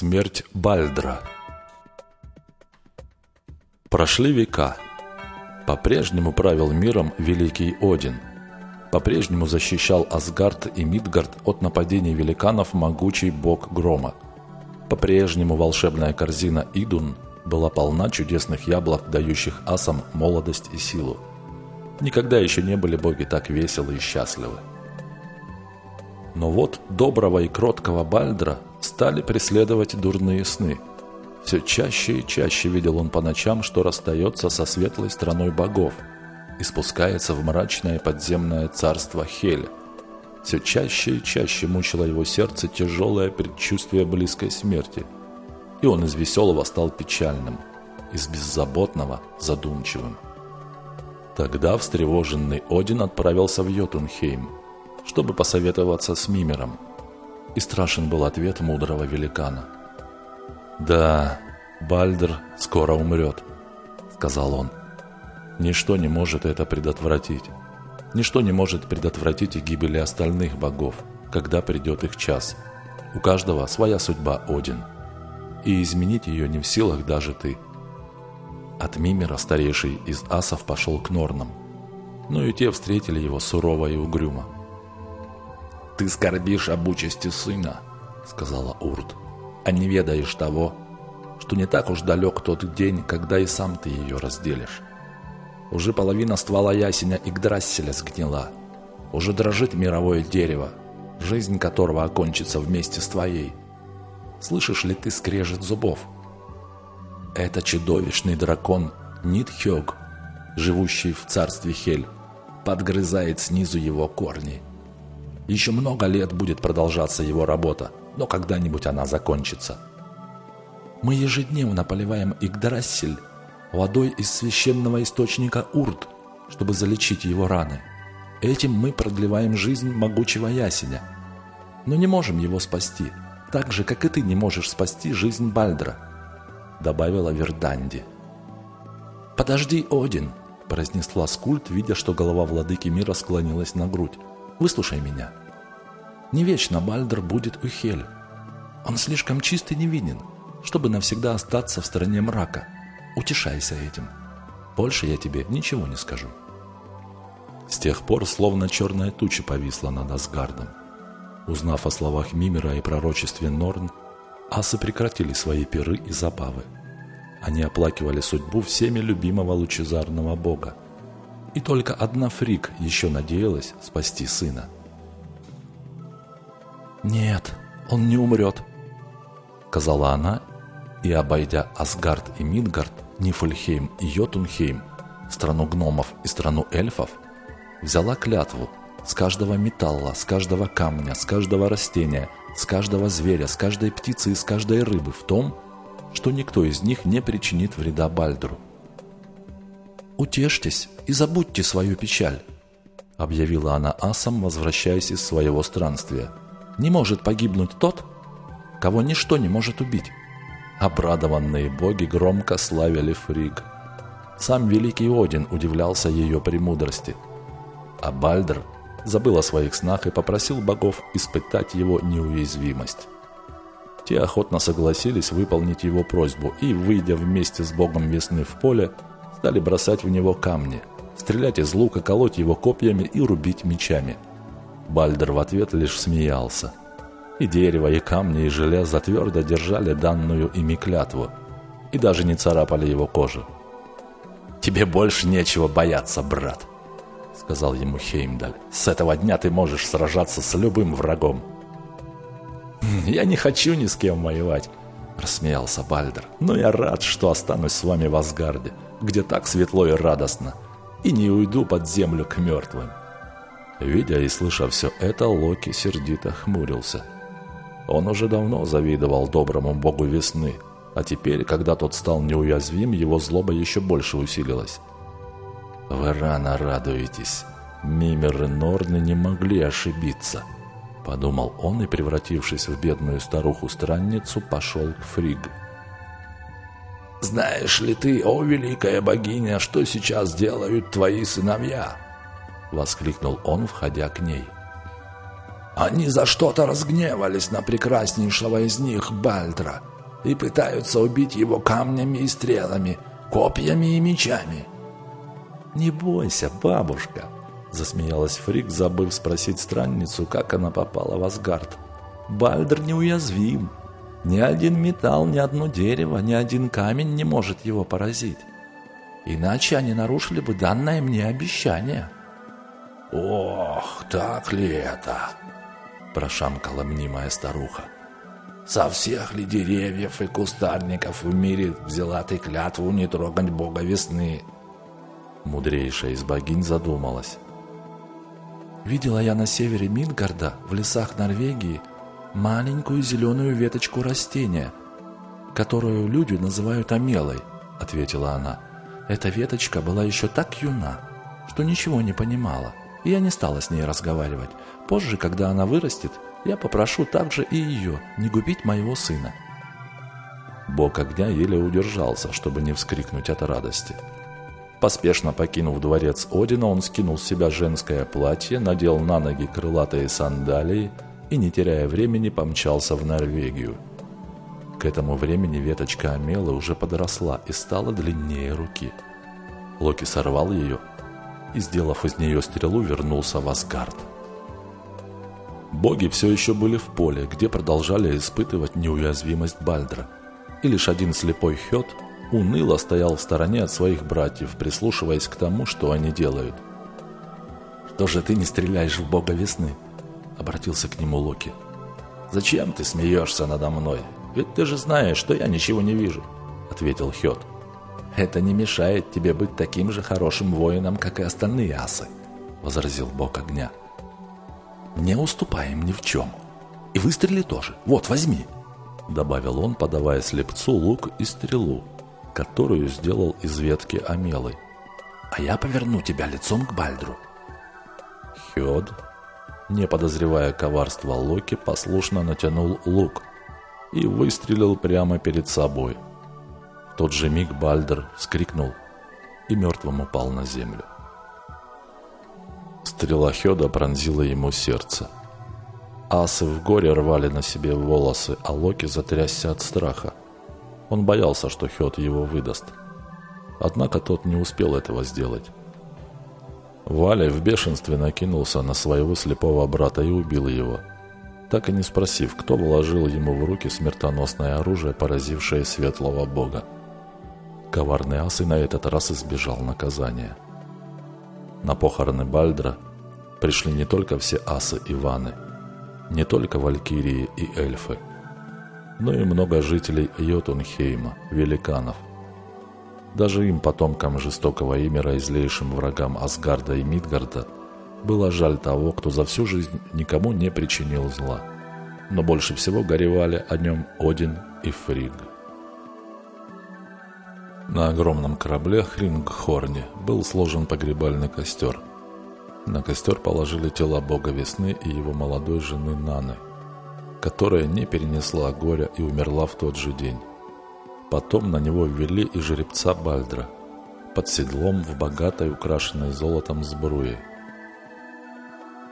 Смерть Бальдра Прошли века. По-прежнему правил миром великий Один. По-прежнему защищал Асгард и Мидгард от нападений великанов могучий бог Грома. По-прежнему волшебная корзина Идун была полна чудесных яблок, дающих асам молодость и силу. Никогда еще не были боги так веселы и счастливы. Но вот доброго и кроткого Бальдра стали преследовать дурные сны. Все чаще и чаще видел он по ночам, что расстается со светлой страной богов и спускается в мрачное подземное царство Хель. Все чаще и чаще мучило его сердце тяжелое предчувствие близкой смерти. И он из веселого стал печальным, из беззаботного – задумчивым. Тогда встревоженный Один отправился в Йотунхейм – чтобы посоветоваться с Мимером. И страшен был ответ мудрого великана. «Да, Бальдер скоро умрет», — сказал он. «Ничто не может это предотвратить. Ничто не может предотвратить и гибели остальных богов, когда придет их час. У каждого своя судьба, Один. И изменить ее не в силах даже ты». От Мимера старейший из асов пошел к Норнам. Но и те встретили его сурово и угрюмо. «Ты скорбишь об участи сына», — сказала Урт, «а не ведаешь того, что не так уж далек тот день, когда и сам ты ее разделишь. Уже половина ствола ясеня Игдрасселя сгнила, уже дрожит мировое дерево, жизнь которого окончится вместе с твоей. Слышишь ли ты скрежет зубов? Это чудовищный дракон Нитхёг, живущий в царстве Хель, подгрызает снизу его корни. Еще много лет будет продолжаться его работа, но когда-нибудь она закончится. Мы ежедневно поливаем Игдрассель водой из священного источника Урт, чтобы залечить его раны. Этим мы продлеваем жизнь могучего ясеня. Но не можем его спасти, так же, как и ты не можешь спасти жизнь Бальдра», — добавила Верданди. «Подожди, Один», — произнесла Скульт, видя, что голова владыки мира склонилась на грудь. «Выслушай меня. Не вечно Бальдер будет у Хель. Он слишком чист и невинен, чтобы навсегда остаться в стороне мрака. Утешайся этим. Больше я тебе ничего не скажу. С тех пор словно черная туча повисла над Асгардом. Узнав о словах Мимера и пророчестве Норн, асы прекратили свои пиры и забавы. Они оплакивали судьбу всеми любимого лучезарного бога. И только одна Фрик еще надеялась спасти сына – «Нет, он не умрет», — сказала она, и, обойдя Асгард и Мидгард, Нифльхейм и Йотунхейм, страну гномов и страну эльфов, взяла клятву с каждого металла, с каждого камня, с каждого растения, с каждого зверя, с каждой птицы и с каждой рыбы в том, что никто из них не причинит вреда Бальдру. «Утешьтесь и забудьте свою печаль», — объявила она асам, возвращаясь из своего странствия — не может погибнуть тот, кого ничто не может убить. Обрадованные боги громко славили Фриг. Сам великий Один удивлялся ее премудрости. А Бальдр забыл о своих снах и попросил богов испытать его неуязвимость. Те охотно согласились выполнить его просьбу и, выйдя вместе с богом весны в поле, стали бросать в него камни, стрелять из лука, колоть его копьями и рубить мечами – Бальдер в ответ лишь смеялся. И дерево, и камни, и железо твердо держали данную ими клятву, и даже не царапали его кожу. «Тебе больше нечего бояться, брат», — сказал ему Хеймдаль. «С этого дня ты можешь сражаться с любым врагом». «Я не хочу ни с кем воевать», — рассмеялся Бальдер. «Но я рад, что останусь с вами в Асгарде, где так светло и радостно, и не уйду под землю к мертвым». Видя и слыша все это, Локи сердито хмурился. Он уже давно завидовал доброму богу весны, а теперь, когда тот стал неуязвим, его злоба еще больше усилилась. «Вы рано радуетесь. Мимер и Норны не могли ошибиться», — подумал он и, превратившись в бедную старуху-странницу, пошел к Фриг. «Знаешь ли ты, о великая богиня, что сейчас делают твои сыновья?» — воскликнул он, входя к ней. Они за что-то разгневались на прекраснейшего из них, Бальдра, и пытаются убить его камнями и стрелами, копьями и мечами». «Не бойся, бабушка», – засмеялась Фрик, забыв спросить странницу, как она попала в Асгард. «Бальдр неуязвим. Ни один металл, ни одно дерево, ни один камень не может его поразить. Иначе они нарушили бы данное мне обещание». «Ох, так ли это?» – прошамкала мнимая старуха. «Со всех ли деревьев и кустарников в мире взяла ты клятву не трогать бога весны?» Мудрейшая из богинь задумалась. Видела я на севере Мидгарда, в лесах Норвегии, маленькую зеленую веточку растения, которую люди называют омелой, ответила она. Эта веточка была еще так юна, что ничего не понимала, и я не стала с ней разговаривать. Позже, когда она вырастет, я попрошу также и ее не губить моего сына. Бог огня еле удержался, чтобы не вскрикнуть от радости. Поспешно покинув дворец Одина, он скинул с себя женское платье, надел на ноги крылатые сандалии и, не теряя времени, помчался в Норвегию. К этому времени веточка Амелы уже подросла и стала длиннее руки. Локи сорвал ее и, сделав из нее стрелу, вернулся в Асгард. Боги все еще были в поле, где продолжали испытывать неуязвимость Бальдра. И лишь один слепой Хет – уныло стоял в стороне от своих братьев, прислушиваясь к тому, что они делают. «Что же ты не стреляешь в бога весны?» — обратился к нему Локи. «Зачем ты смеешься надо мной? Ведь ты же знаешь, что я ничего не вижу», — ответил Хет. «Это не мешает тебе быть таким же хорошим воином, как и остальные асы», — возразил бог огня. «Не уступаем ни в чем. И выстрели тоже. Вот, возьми», — добавил он, подавая слепцу лук и стрелу, которую сделал из ветки Амелы. «А я поверну тебя лицом к Бальдру». Хёд, не подозревая коварства Локи, послушно натянул лук и выстрелил прямо перед собой. Тот же миг Бальдр вскрикнул и мертвым упал на землю. Стрела Хёда пронзила ему сердце. Асы в горе рвали на себе волосы, а Локи затрясся от страха. Он боялся, что Хёд его выдаст. Однако тот не успел этого сделать. Валя в бешенстве накинулся на своего слепого брата и убил его, так и не спросив, кто вложил ему в руки смертоносное оружие, поразившее светлого бога. Коварный ас и на этот раз избежал наказания. На похороны Бальдра пришли не только все асы и ваны, не только валькирии и эльфы – но и много жителей Йотунхейма, великанов. Даже им, потомкам жестокого имера и злейшим врагам Асгарда и Мидгарда, было жаль того, кто за всю жизнь никому не причинил зла. Но больше всего горевали о нем Один и Фриг. На огромном корабле Хрингхорне был сложен погребальный костер. На костер положили тела бога весны и его молодой жены Наны – которая не перенесла горя и умерла в тот же день. Потом на него ввели и жеребца Бальдра, под седлом в богатой, украшенной золотом сбруе.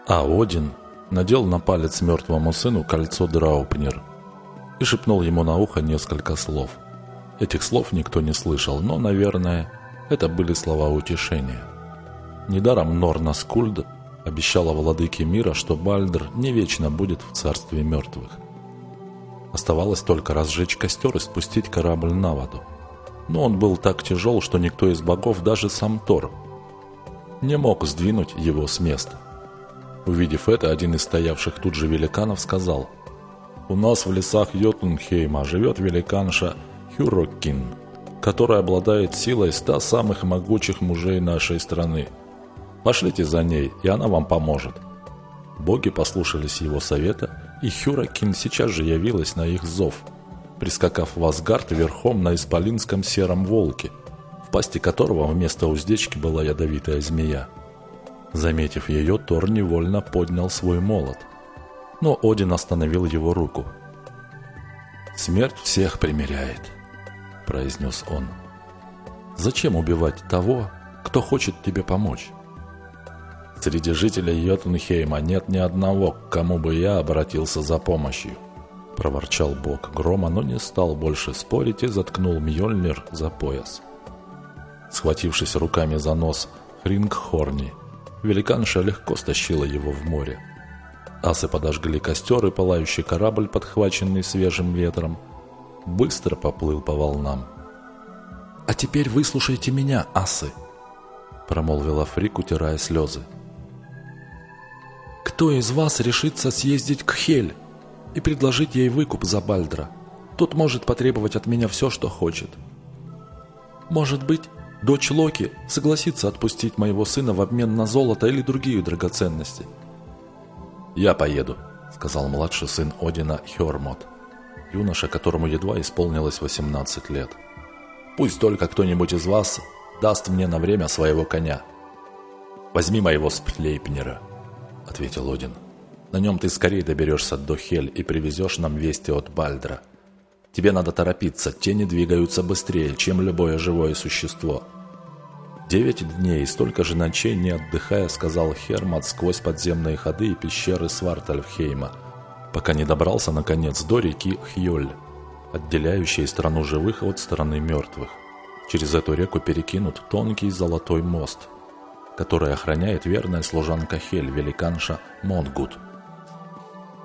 А Один надел на палец мертвому сыну кольцо Драупнер и шепнул ему на ухо несколько слов. Этих слов никто не слышал, но, наверное, это были слова утешения. Недаром Норна Скульд обещала владыке мира, что Бальдр не вечно будет в царстве мертвых. Оставалось только разжечь костер и спустить корабль на воду. Но он был так тяжел, что никто из богов, даже сам Тор, не мог сдвинуть его с места. Увидев это, один из стоявших тут же великанов сказал, «У нас в лесах Йотунхейма живет великанша Хюроккин, которая обладает силой ста самых могучих мужей нашей страны. Пошлите за ней, и она вам поможет». Боги послушались его совета, и Хюракин сейчас же явилась на их зов, прискакав в Асгард верхом на исполинском сером волке, в пасти которого вместо уздечки была ядовитая змея. Заметив ее, Тор невольно поднял свой молот, но Один остановил его руку. «Смерть всех примиряет», – произнес он. «Зачем убивать того, кто хочет тебе помочь?» Среди жителей Йотунхейма нет ни одного, к кому бы я обратился за помощью. Проворчал бог грома, но не стал больше спорить и заткнул Мьёльнир за пояс. Схватившись руками за нос Хрингхорни, великанша легко стащила его в море. Асы подожгли костер, и пылающий корабль, подхваченный свежим ветром, быстро поплыл по волнам. «А теперь выслушайте меня, асы!» промолвила Фрик, утирая слезы. «Кто из вас решится съездить к Хель и предложить ей выкуп за Бальдра? Тот может потребовать от меня все, что хочет. Может быть, дочь Локи согласится отпустить моего сына в обмен на золото или другие драгоценности». «Я поеду», — сказал младший сын Одина Хермот, юноша, которому едва исполнилось 18 лет. «Пусть только кто-нибудь из вас даст мне на время своего коня. Возьми моего сплейпнера, ответил Один. На нем ты скорее доберешься до Хель и привезешь нам вести от Бальдра. Тебе надо торопиться, тени двигаются быстрее, чем любое живое существо. Девять дней и столько же ночей, не отдыхая, сказал Хермат сквозь подземные ходы и пещеры Свартальфхейма, пока не добрался, наконец, до реки Хьоль, отделяющей страну живых от страны мертвых. Через эту реку перекинут тонкий золотой мост, который охраняет верная служанка Хель, великанша Монгут.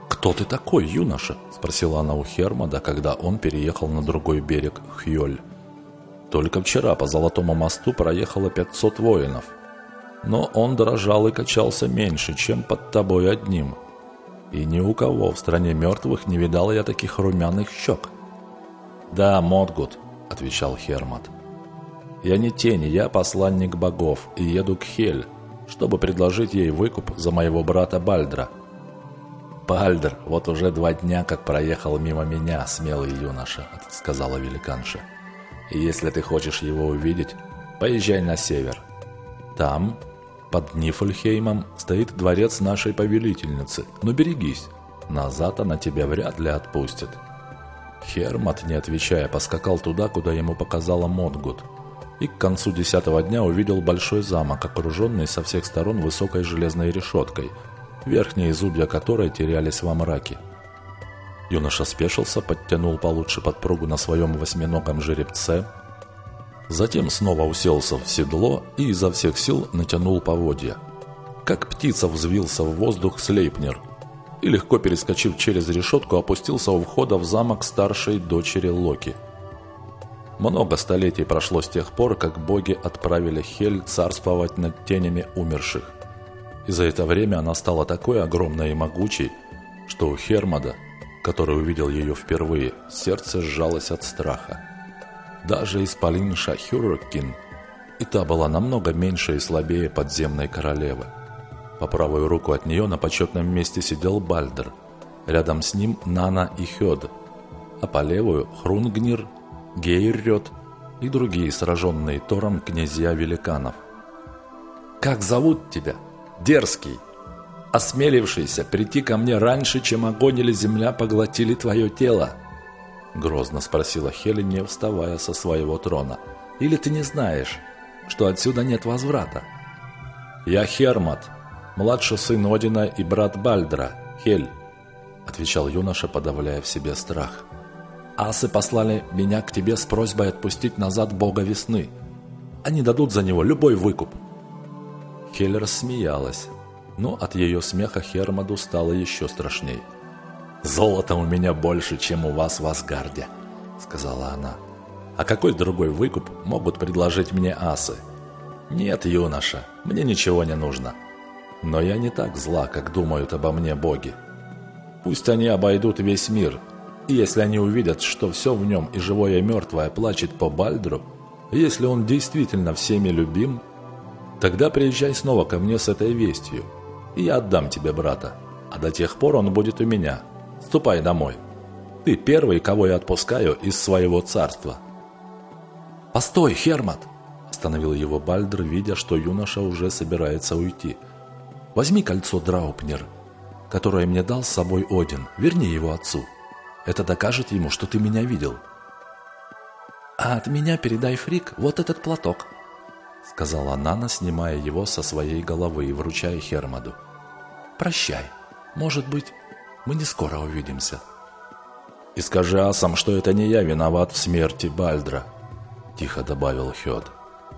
«Кто ты такой, юноша?» – спросила она у Хермода, когда он переехал на другой берег Хьоль. Только вчера по Золотому мосту проехало 500 воинов. Но он дрожал и качался меньше, чем под тобой одним. И ни у кого в стране мертвых не видал я таких румяных щек. «Да, Модгут», — отвечал Хермот. Я не тень, я посланник богов и еду к Хель, чтобы предложить ей выкуп за моего брата Бальдра. Бальдр вот уже два дня как проехал мимо меня, смелый юноша, сказала великанша. И если ты хочешь его увидеть, поезжай на север. Там, под Нифльхеймом, стоит дворец нашей повелительницы. Но берегись, назад она тебя вряд ли отпустит. Хермат, не отвечая, поскакал туда, куда ему показала Модгут – и к концу десятого дня увидел большой замок, окруженный со всех сторон высокой железной решеткой, верхние зубья которой терялись во мраке. Юноша спешился, подтянул получше подпругу на своем восьминогом жеребце, затем снова уселся в седло и изо всех сил натянул поводья. Как птица взвился в воздух Слейпнер и, легко перескочив через решетку, опустился у входа в замок старшей дочери Локи – много столетий прошло с тех пор, как боги отправили Хель царствовать над тенями умерших. И за это время она стала такой огромной и могучей, что у Хермода, который увидел ее впервые, сердце сжалось от страха. Даже Исполин Шахюркин, и та была намного меньше и слабее подземной королевы. По правую руку от нее на почетном месте сидел Бальдер, рядом с ним Нана и Хёд, а по левую – Хрунгнир – Гейррет и другие сраженные Тором князья великанов. «Как зовут тебя? Дерзкий, осмелившийся прийти ко мне раньше, чем огонь или земля поглотили твое тело?» Грозно спросила Хелен, не вставая со своего трона. «Или ты не знаешь, что отсюда нет возврата?» «Я Хермат, младший сын Одина и брат Бальдра, Хель», отвечал юноша, подавляя в себе страх. Асы послали меня к тебе с просьбой отпустить назад бога весны. Они дадут за него любой выкуп». Хеллер смеялась, но от ее смеха Хермоду стало еще страшней. «Золота у меня больше, чем у вас в Асгарде», — сказала она. «А какой другой выкуп могут предложить мне асы?» «Нет, юноша, мне ничего не нужно. Но я не так зла, как думают обо мне боги. Пусть они обойдут весь мир, и если они увидят, что все в нем, и живое, и мертвое, плачет по Бальдру, если он действительно всеми любим, тогда приезжай снова ко мне с этой вестью, и я отдам тебе брата, а до тех пор он будет у меня. Ступай домой. Ты первый, кого я отпускаю из своего царства». «Постой, Хермат!» – остановил его Бальдр, видя, что юноша уже собирается уйти. «Возьми кольцо Драупнер, которое мне дал с собой Один, верни его отцу». Это докажет ему, что ты меня видел. А от меня передай Фрик вот этот платок. — сказала Нана, снимая его со своей головы и вручая Хермоду. «Прощай. Может быть, мы не скоро увидимся». «И скажи асам, что это не я виноват в смерти Бальдра», — тихо добавил Хёд.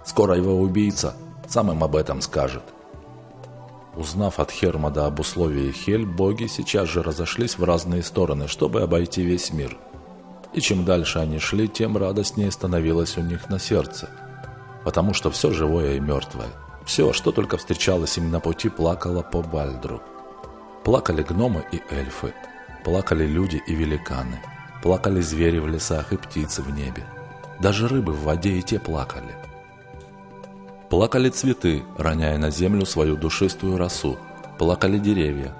«Скоро его убийца сам им об этом скажет». Узнав от Хермода об условии Хель, боги сейчас же разошлись в разные стороны, чтобы обойти весь мир. И чем дальше они шли, тем радостнее становилось у них на сердце. Потому что все живое и мертвое, все, что только встречалось им на пути, плакало по Бальдру. Плакали гномы и эльфы, плакали люди и великаны, плакали звери в лесах и птицы в небе. Даже рыбы в воде и те плакали. Плакали цветы, роняя на землю свою душистую росу. Плакали деревья.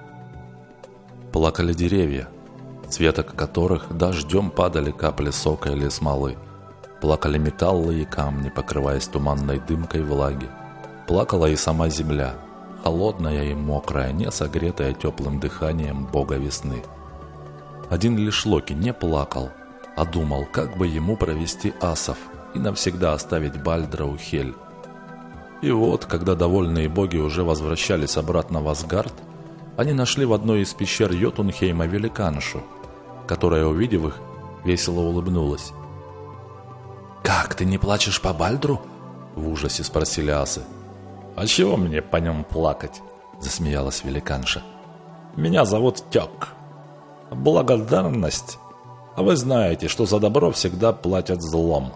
Плакали деревья, цветок которых дождем падали капли сока или смолы. Плакали металлы и камни, покрываясь туманной дымкой влаги. Плакала и сама земля, холодная и мокрая, не согретая теплым дыханием бога весны. Один лишь Локи не плакал, а думал, как бы ему провести асов и навсегда оставить Бальдра у Хель. И вот, когда довольные боги уже возвращались обратно в Асгард, они нашли в одной из пещер Йотунхейма великаншу, которая, увидев их, весело улыбнулась. «Как, ты не плачешь по Бальдру?» – в ужасе спросили асы. «А чего мне по нем плакать?» – засмеялась великанша. «Меня зовут Тек. Благодарность. А вы знаете, что за добро всегда платят злом.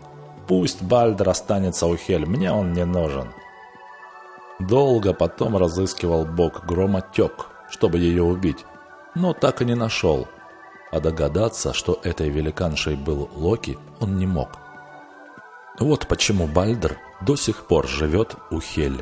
Пусть Бальдр останется у Хель, мне он не нужен». Долго потом разыскивал бог грома Тек, чтобы ее убить, но так и не нашел. А догадаться, что этой великаншей был Локи, он не мог. Вот почему Бальдр до сих пор живет у Хель.